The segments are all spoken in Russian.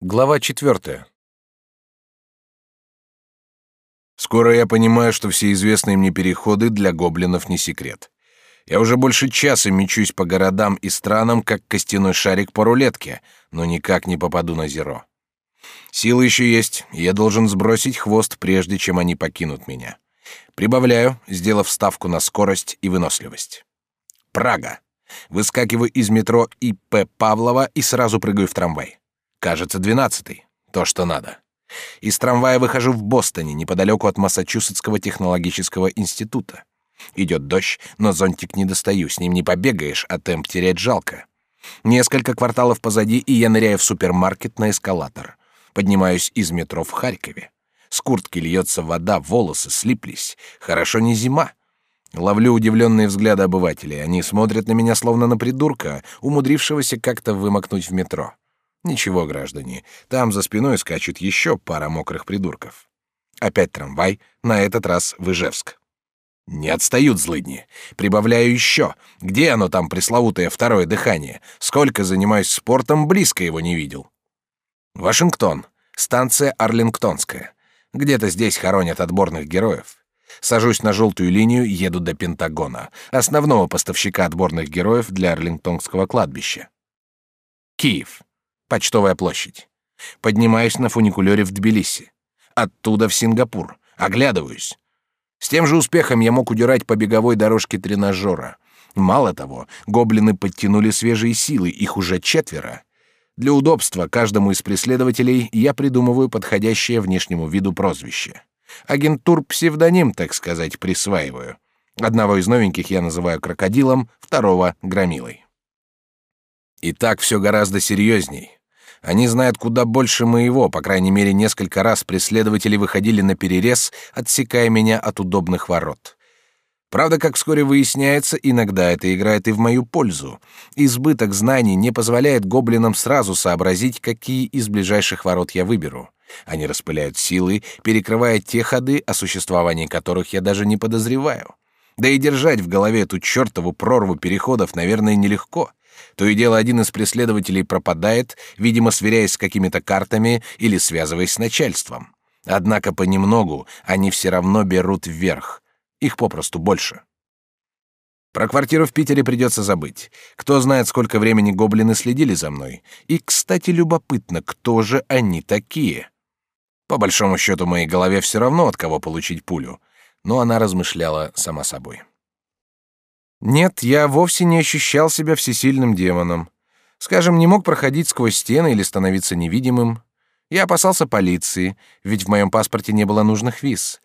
Глава четвертая. Скоро я понимаю, что все известные мне переходы для гоблинов не секрет. Я уже больше часа мечусь по городам и странам, как костяной шарик по рулетке, но никак не попаду на зеро. Силы еще есть, и я должен сбросить хвост, прежде чем они покинут меня. Прибавляю, сделав ставку на скорость и выносливость. Прага. Выскакиваю из метро И.П. Павлова и сразу прыгаю в трамвай. Кажется, двенадцатый. То, что надо. Из трамвая выхожу в Бостоне, неподалеку от Массачусетского технологического института. Идет дождь, но зонтик не достаю, с ним не побегаешь, а темп терять жалко. Несколько кварталов позади, и я ныряю в супермаркет на эскалатор. Поднимаюсь из метро в Харькове. С куртки льется вода, волосы слиплись. Хорошо не зима. Ловлю удивленные взгляды обывателей. Они смотрят на меня словно на придурка, умудрившегося как-то вымокнуть в метро. Ничего, граждане, там за спиной скачут еще пара мокрых придурков. Опять трамвай, на этот раз в Ижевск. Не отстают злыдни. Прибавляю еще. Где оно там, пресловутое второе дыхание? Сколько занимаюсь спортом, близко его не видел. Вашингтон. Станция Арлингтонская. Где-то здесь хоронят отборных героев. Сажусь на желтую линию, еду до Пентагона, основного поставщика отборных героев для Арлингтонского кладбища. Киев. Почтовая площадь. Поднимаюсь на фуникулёре в Тбилиси. Оттуда в Сингапур. Оглядываюсь. С тем же успехом я мог удирать по беговой дорожке тренажера. Мало того, гоблины подтянули свежие силы, их уже четверо. Для удобства каждому из преследователей я придумываю подходящее внешнему виду прозвище. Агентур псевдоним, так сказать, присваиваю. Одного из новеньких я называю крокодилом, второго — громилой. И так все гораздо серьезней. Они знают куда больше моего, по крайней мере, несколько раз преследователи выходили на перерез, отсекая меня от удобных ворот. Правда, как вскоре выясняется, иногда это играет и в мою пользу. Избыток знаний не позволяет гоблинам сразу сообразить, какие из ближайших ворот я выберу. Они распыляют силы, перекрывая те ходы, о существовании которых я даже не подозреваю. Да и держать в голове эту чертову прорву переходов, наверное, нелегко. То и дело один из преследователей пропадает, видимо, сверяясь с какими-то картами или связываясь с начальством. Однако понемногу они все равно берут вверх. Их попросту больше. Про квартиру в Питере придется забыть. Кто знает, сколько времени гоблины следили за мной. И, кстати, любопытно, кто же они такие? По большому счету, моей голове все равно, от кого получить пулю. Но она размышляла сама собой. Нет, я вовсе не ощущал себя всесильным демоном. Скажем, не мог проходить сквозь стены или становиться невидимым. Я опасался полиции, ведь в моем паспорте не было нужных виз.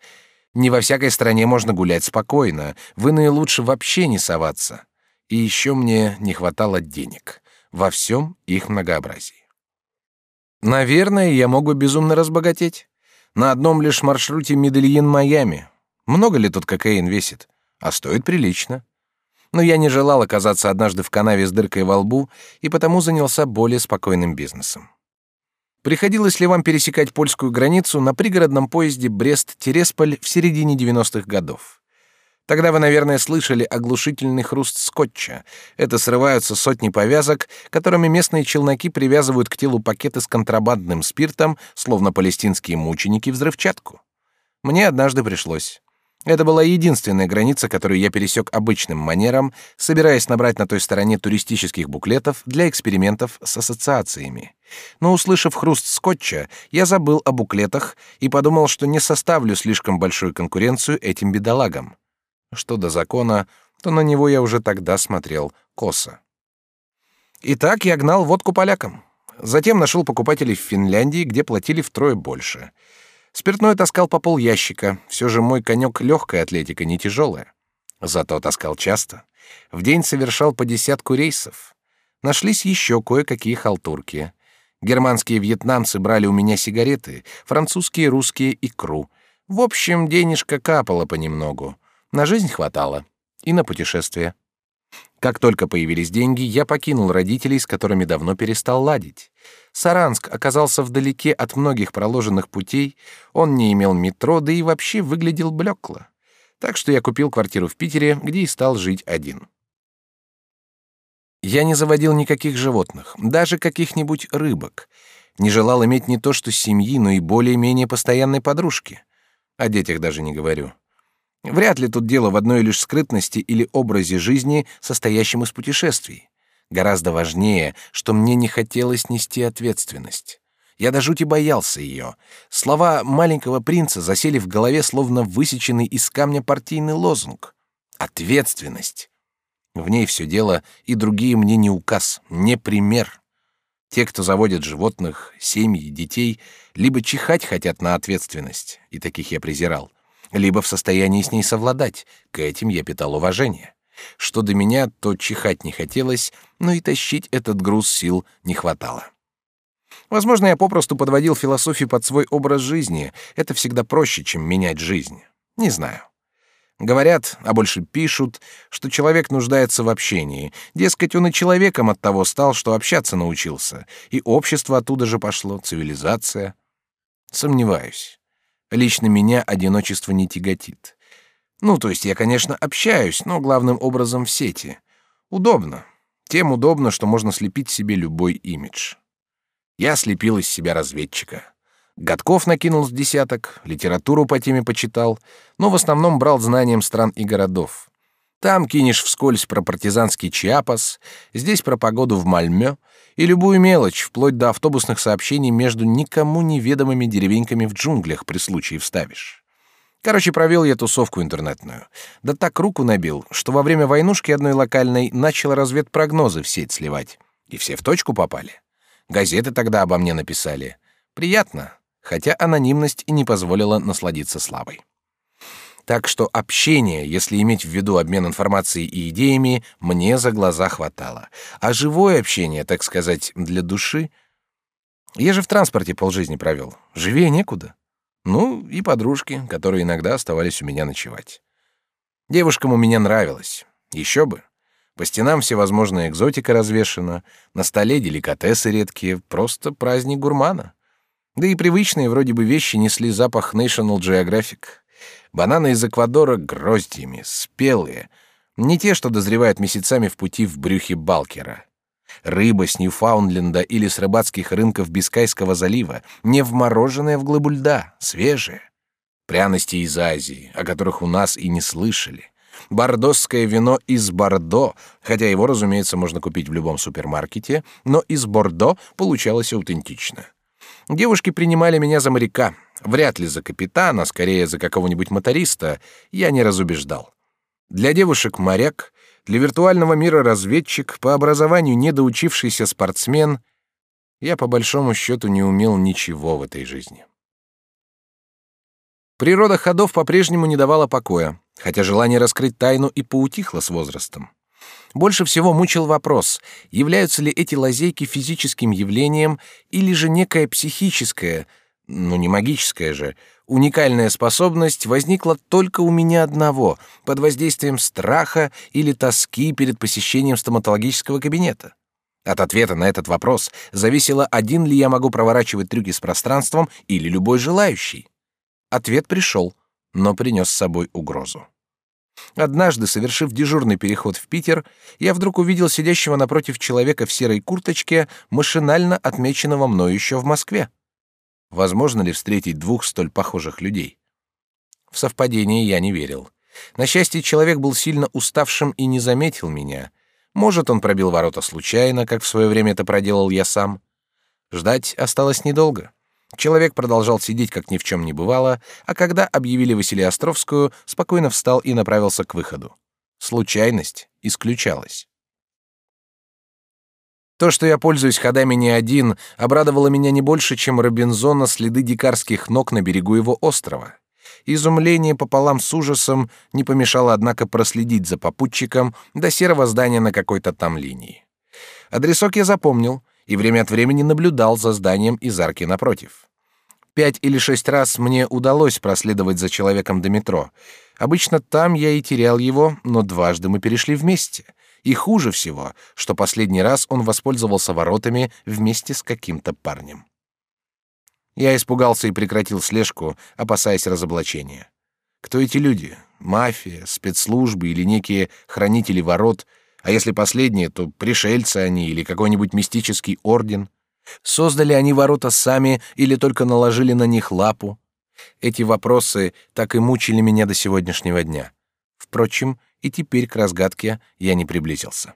Не во всякой стране можно гулять спокойно, в иные лучше вообще не соваться. И еще мне не хватало денег. Во всем их многообразии. Наверное, я мог бы безумно разбогатеть. На одном лишь маршруте Медельин-Майами. Много ли тут кокаин весит? А стоит прилично но я не желал оказаться однажды в канаве с дыркой во лбу и потому занялся более спокойным бизнесом. Приходилось ли вам пересекать польскую границу на пригородном поезде Брест-Тересполь в середине 90-х годов? Тогда вы, наверное, слышали оглушительный хруст скотча. Это срываются сотни повязок, которыми местные челноки привязывают к телу пакеты с контрабандным спиртом, словно палестинские мученики взрывчатку. Мне однажды пришлось. Это была единственная граница, которую я пересек обычным манером, собираясь набрать на той стороне туристических буклетов для экспериментов с ассоциациями. Но услышав хруст скотча, я забыл о буклетах и подумал, что не составлю слишком большую конкуренцию этим бедолагам. Что до закона, то на него я уже тогда смотрел косо. Итак, я гнал водку полякам. Затем нашел покупателей в Финляндии, где платили втрое больше — Спиртное таскал по пол ящика. Все же мой конек легкая атлетика, не тяжелая. Зато таскал часто. В день совершал по десятку рейсов. Нашлись еще кое-какие халтурки. Германские вьетнамцы брали у меня сигареты, французские, русские — икру. В общем, денежка капала понемногу. На жизнь хватало. И на путешествия. Как только появились деньги, я покинул родителей, с которыми давно перестал ладить. Саранск оказался вдалеке от многих проложенных путей, он не имел метро, да и вообще выглядел блекло. Так что я купил квартиру в Питере, где и стал жить один. Я не заводил никаких животных, даже каких-нибудь рыбок. Не желал иметь не то что семьи, но и более-менее постоянной подружки. О детях даже не говорю. Вряд ли тут дело в одной лишь скрытности или образе жизни, состоящем из путешествий. Гораздо важнее, что мне не хотелось нести ответственность. Я до жути боялся ее. Слова маленького принца засели в голове, словно высеченный из камня партийный лозунг. Ответственность. В ней все дело, и другие мне не указ, не пример. Те, кто заводят животных, семьи, детей, либо чихать хотят на ответственность, и таких я презирал, либо в состоянии с ней совладать, к этим я питал уважение. Что до меня, то чихать не хотелось, но и тащить этот груз сил не хватало. Возможно, я попросту подводил философию под свой образ жизни. Это всегда проще, чем менять жизнь. Не знаю. Говорят, а больше пишут, что человек нуждается в общении. Дескать, он и человеком от того стал, что общаться научился. И общество оттуда же пошло, цивилизация. Сомневаюсь. Лично меня одиночество не тяготит. Ну, то есть я, конечно, общаюсь, но главным образом в сети. Удобно. Тем удобно, что можно слепить себе любой имидж. Я слепил из себя разведчика. Годков накинул с десяток, литературу по теме почитал, но в основном брал знанием стран и городов. Там кинешь вскользь про партизанский Чиапас, здесь про погоду в Мальмё и любую мелочь, вплоть до автобусных сообщений между никому неведомыми деревеньками в джунглях при случае вставишь. Короче, провел я тусовку интернетную. Да так руку набил, что во время войнушки одной локальной начал разведпрогнозы в сеть сливать. И все в точку попали. Газеты тогда обо мне написали. Приятно, хотя анонимность и не позволила насладиться славой. Так что общение, если иметь в виду обмен информацией и идеями, мне за глаза хватало. А живое общение, так сказать, для души... Я же в транспорте полжизни провел. Живее некуда. Ну, и подружки, которые иногда оставались у меня ночевать. Девушкам у меня нравилось. Еще бы. По стенам всевозможная экзотика развешена, на столе деликатесы редкие, просто праздник гурмана. Да и привычные вроде бы вещи несли запах National Geographic. Бананы из Эквадора гроздьями, спелые, не те, что дозревают месяцами в пути в брюхе Балкера. Рыба с Ньюфаундленда или с рыбацких рынков Бискайского залива, не вмороженная в глыбу льда, свежая. Пряности из Азии, о которых у нас и не слышали. Бордосское вино из Бордо, хотя его, разумеется, можно купить в любом супермаркете, но из Бордо получалось аутентично. Девушки принимали меня за моряка, вряд ли за капитана, скорее за какого-нибудь моториста, я не разубеждал. Для девушек моряк, для виртуального мира разведчик, по образованию недоучившийся спортсмен, я по большому счету не умел ничего в этой жизни. Природа ходов по-прежнему не давала покоя, хотя желание раскрыть тайну и поутихло с возрастом. Больше всего мучил вопрос, являются ли эти лазейки физическим явлением или же некая психическая, ну не магическая же, уникальная способность возникла только у меня одного, под воздействием страха или тоски перед посещением стоматологического кабинета. От ответа на этот вопрос зависело, один ли я могу проворачивать трюки с пространством или любой желающий. Ответ пришел, но принес с собой угрозу. Однажды, совершив дежурный переход в Питер, я вдруг увидел сидящего напротив человека в серой курточке, машинально отмеченного мною еще в Москве. Возможно ли встретить двух столь похожих людей? В совпадение я не верил. На счастье, человек был сильно уставшим и не заметил меня. Может, он пробил ворота случайно, как в свое время это проделал я сам. Ждать осталось недолго. Человек продолжал сидеть, как ни в чем не бывало, а когда объявили Василию Островскую, спокойно встал и направился к выходу. Случайность исключалась. То, что я пользуюсь ходами не один, обрадовало меня не больше, чем Робинзона следы дикарских ног на берегу его острова. Изумление пополам с ужасом не помешало, однако, проследить за попутчиком до серого здания на какой-то там линии. Адресок я запомнил — и время от времени наблюдал за зданием из арки напротив. Пять или шесть раз мне удалось проследовать за человеком до метро. Обычно там я и терял его, но дважды мы перешли вместе. И хуже всего, что последний раз он воспользовался воротами вместе с каким-то парнем. Я испугался и прекратил слежку, опасаясь разоблачения. Кто эти люди? Мафия, спецслужбы или некие хранители ворот — а если последние, то пришельцы они или какой-нибудь мистический орден. Создали они ворота сами или только наложили на них лапу? Эти вопросы так и мучили меня до сегодняшнего дня. Впрочем, и теперь к разгадке я не приблизился.